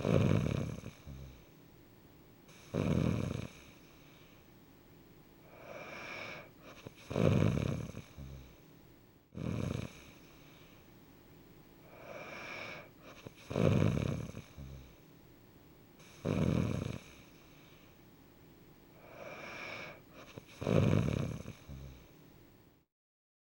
Uh...